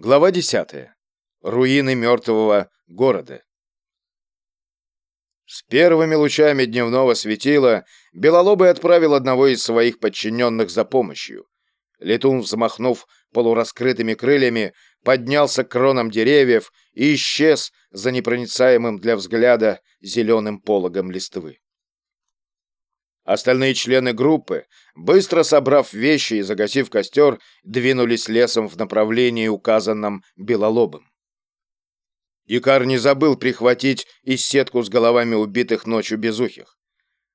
Глава 10. Руины мертвого города. С первыми лучами дневного светила Белолобый отправил одного из своих подчиненных за помощью. Летун, взмахнув полураскрытыми крыльями, поднялся к кронам деревьев и исчез за непроницаемым для взгляда зеленым пологом листвы. Остальные члены группы, быстро собрав вещи и загасив костер, двинулись лесом в направлении, указанном Белолобым. Икар не забыл прихватить и сетку с головами убитых ночью безухих.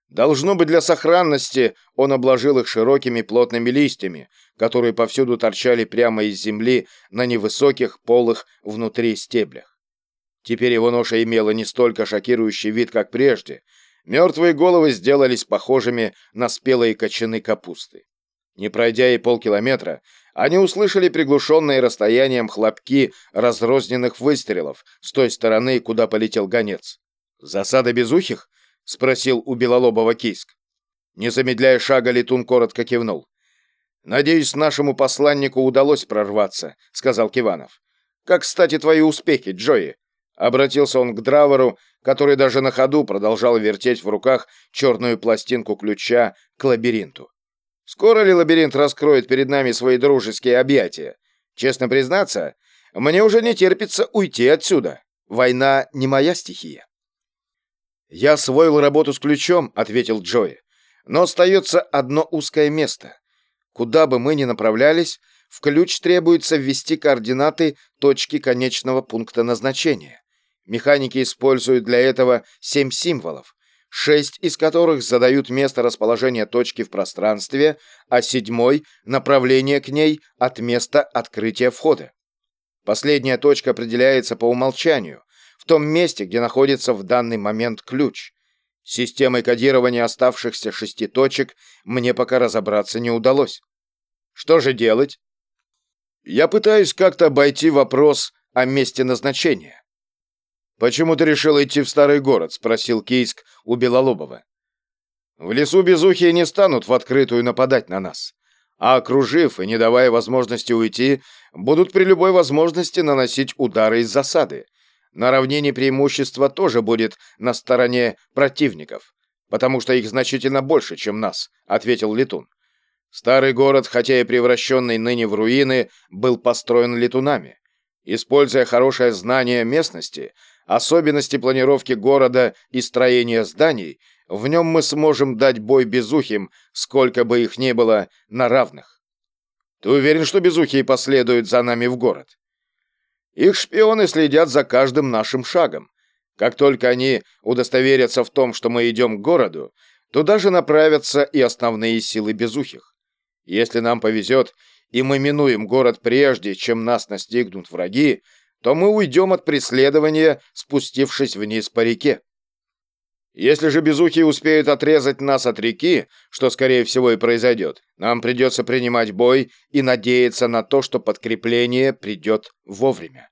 Должно быть, для сохранности он обложил их широкими плотными листьями, которые повсюду торчали прямо из земли на невысоких полых внутри стеблях. Теперь его ноша имела не столько шокирующий вид, как прежде — Мертвые головы сделались похожими на спелые кочаны капусты. Не пройдя и полкилометра, они услышали приглушенные расстоянием хлопки разрозненных выстрелов с той стороны, куда полетел гонец. «Засада безухих?» — спросил у Белолобова Кийск. Не замедляя шага, летун коротко кивнул. «Надеюсь, нашему посланнику удалось прорваться», — сказал Киванов. «Как, кстати, твои успехи, Джои?» Обратился он к Дравору, который даже на ходу продолжал вертеть в руках черную пластинку ключа к лабиринту. Скоро ли лабиринт раскроет перед нами свои дружеские объятия? Честно признаться, мне уже не терпится уйти отсюда. Война не моя стихия. «Я освоил работу с ключом», — ответил Джои. «Но остается одно узкое место. Куда бы мы ни направлялись, в ключ требуется ввести координаты точки конечного пункта назначения. Механики используют для этого семь символов, шесть из которых задают место расположения точки в пространстве, а седьмой — направление к ней от места открытия входа. Последняя точка определяется по умолчанию, в том месте, где находится в данный момент ключ. Системой кодирования оставшихся шести точек мне пока разобраться не удалось. Что же делать? Я пытаюсь как-то обойти вопрос о месте назначения. «Почему ты решил идти в старый город?» — спросил Кейск у Белолобова. «В лесу безухие не станут в открытую нападать на нас, а окружив и не давая возможности уйти, будут при любой возможности наносить удары из засады. На равнине преимущество тоже будет на стороне противников, потому что их значительно больше, чем нас», — ответил Летун. Старый город, хотя и превращенный ныне в руины, был построен летунами. Используя хорошее знание местности, особенности планировки города и строения зданий, в нем мы сможем дать бой безухим, сколько бы их ни было, на равных. Ты уверен, что безухие последуют за нами в город? Их шпионы следят за каждым нашим шагом. Как только они удостоверятся в том, что мы идем к городу, то даже направятся и основные силы безухих. Если нам повезет, и мы минуем город прежде, чем нас настигнут враги, то мы уйдем от преследования, спустившись вниз по реке. Если же безухие успеют отрезать нас от реки, что, скорее всего, и произойдет, нам придется принимать бой и надеяться на то, что подкрепление придет вовремя.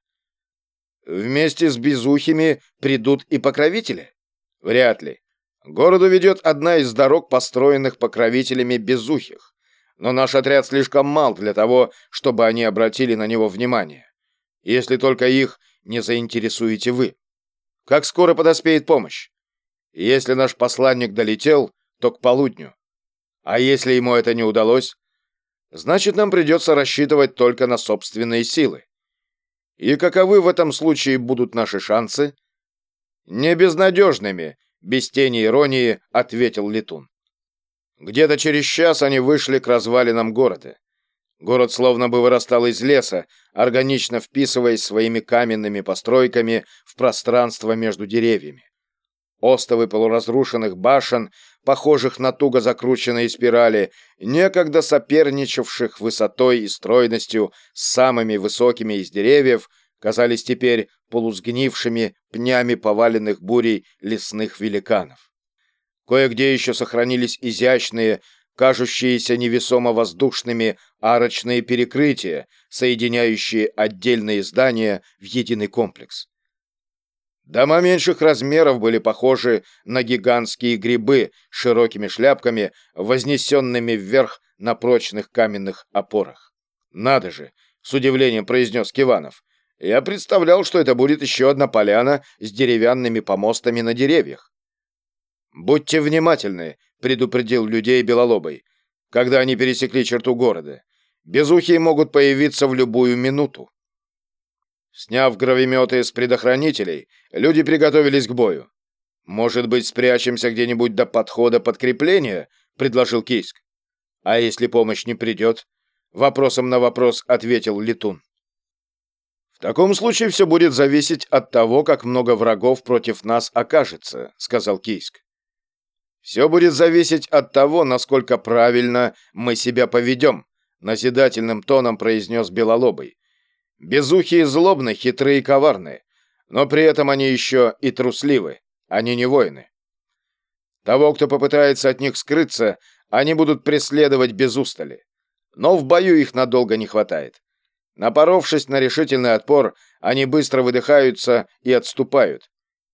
Вместе с безухими придут и покровители? Вряд ли. городу ведет одна из дорог, построенных покровителями безухих. Но наш отряд слишком мал для того, чтобы они обратили на него внимание если только их не заинтересуете вы. Как скоро подоспеет помощь? Если наш посланник долетел, то к полудню. А если ему это не удалось, значит, нам придется рассчитывать только на собственные силы. И каковы в этом случае будут наши шансы? Не безнадежными, без тени иронии, ответил Летун. Где-то через час они вышли к развалинам города. Город словно бы вырастал из леса, органично вписываясь своими каменными постройками в пространство между деревьями. Остовы полуразрушенных башен, похожих на туго закрученные спирали, некогда соперничавших высотой и стройностью с самыми высокими из деревьев, казались теперь полусгнившими пнями поваленных бурей лесных великанов. Кое-где еще сохранились изящные, кажущиеся невесомо воздушными арочные перекрытия, соединяющие отдельные здания в единый комплекс. Дома меньших размеров были похожи на гигантские грибы с широкими шляпками, вознесенными вверх на прочных каменных опорах. Надо же, с удивлением произнес Киванов. Я представлял, что это будет еще одна поляна с деревянными помостами на деревьях. «Будьте внимательны», — предупредил людей Белолобой, когда они пересекли черту города. «Безухие могут появиться в любую минуту». Сняв гравиметы с предохранителей, люди приготовились к бою. «Может быть, спрячемся где-нибудь до подхода подкрепления?» — предложил Кийск. «А если помощь не придет?» — вопросом на вопрос ответил Летун. «В таком случае все будет зависеть от того, как много врагов против нас окажется», — сказал Кийск. «Все будет зависеть от того, насколько правильно мы себя поведем», — назидательным тоном произнес Белолобый. «Безухие злобны, хитрые и коварные, но при этом они еще и трусливы, они не воины. Того, кто попытается от них скрыться, они будут преследовать без устали. Но в бою их надолго не хватает. Напоровшись на решительный отпор, они быстро выдыхаются и отступают.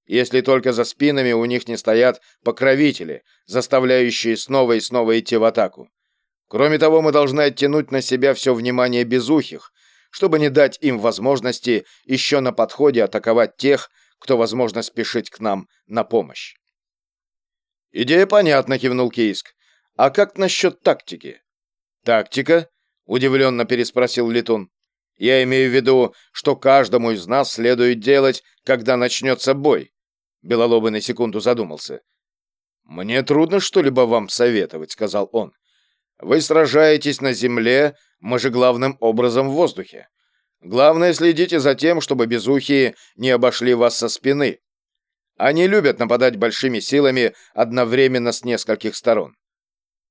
Если только за спинами у них не стоят покровители, заставляющие снова и снова идти в атаку. Кроме того, мы должны оттянуть на себя все внимание безухих, чтобы не дать им возможности еще на подходе атаковать тех, кто, возможно, спешить к нам на помощь. «Идея понятна», — кивнул Кейск. «А как насчет тактики?» «Тактика?» — удивленно переспросил Летун. «Я имею в виду, что каждому из нас следует делать, когда начнется бой». Белолобый на секунду задумался. «Мне трудно что-либо вам советовать», — сказал он. «Вы сражаетесь на земле, мы же главным образом в воздухе. Главное, следите за тем, чтобы безухие не обошли вас со спины. Они любят нападать большими силами одновременно с нескольких сторон.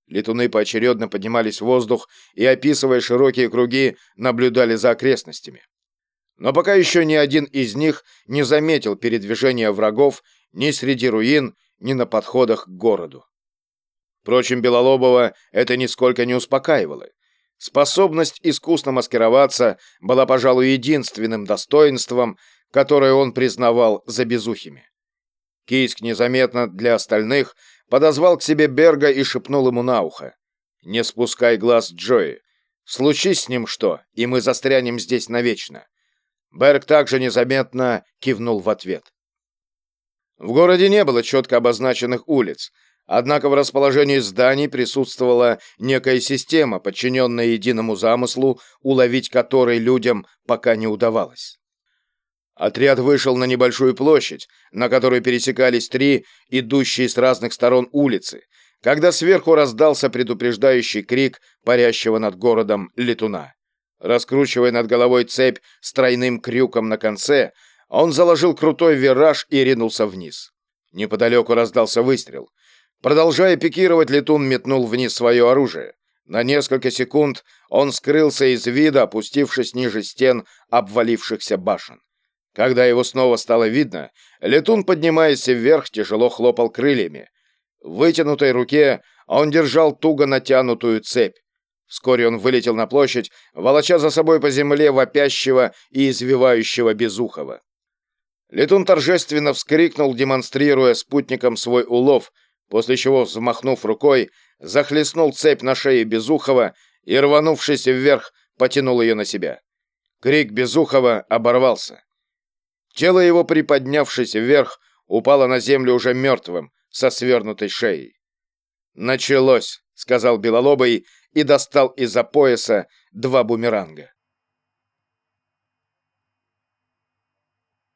Летуны поочередно поднимались в воздух и, описывая широкие круги, наблюдали за окрестностями. Но пока еще ни один из них не заметил передвижения врагов ни среди руин, ни на подходах к городу. Впрочем, Белолобова это нисколько не успокаивало. Способность искусно маскироваться была, пожалуй, единственным достоинством, которое он признавал за безухими. Кийск незаметно для остальных подозвал к себе Берга и шепнул ему на ухо. «Не спускай глаз Джои. Случись с ним что, и мы застрянем здесь навечно». Берг также незаметно кивнул в ответ. В городе не было четко обозначенных улиц, однако в расположении зданий присутствовала некая система, подчиненная единому замыслу, уловить который людям пока не удавалось. Отряд вышел на небольшую площадь, на которой пересекались три идущие с разных сторон улицы, когда сверху раздался предупреждающий крик парящего над городом летуна. Раскручивая над головой цепь с тройным крюком на конце, он заложил крутой вираж и ринулся вниз. Неподалеку раздался выстрел. Продолжая пикировать, летун метнул вниз свое оружие. На несколько секунд он скрылся из вида, опустившись ниже стен обвалившихся башен. Когда его снова стало видно, летун, поднимаясь вверх, тяжело хлопал крыльями. В вытянутой руке он держал туго натянутую цепь. Вскоре он вылетел на площадь, волоча за собой по земле вопящего и извивающего Безухова. Летун торжественно вскрикнул, демонстрируя спутникам свой улов, после чего, взмахнув рукой, захлестнул цепь на шее Безухова и, рванувшись вверх, потянул ее на себя. Крик Безухова оборвался. Тело его, приподнявшись вверх, упало на землю уже мертвым, со свернутой шеей. «Началось», — сказал Белолобый и достал из-за пояса два бумеранга.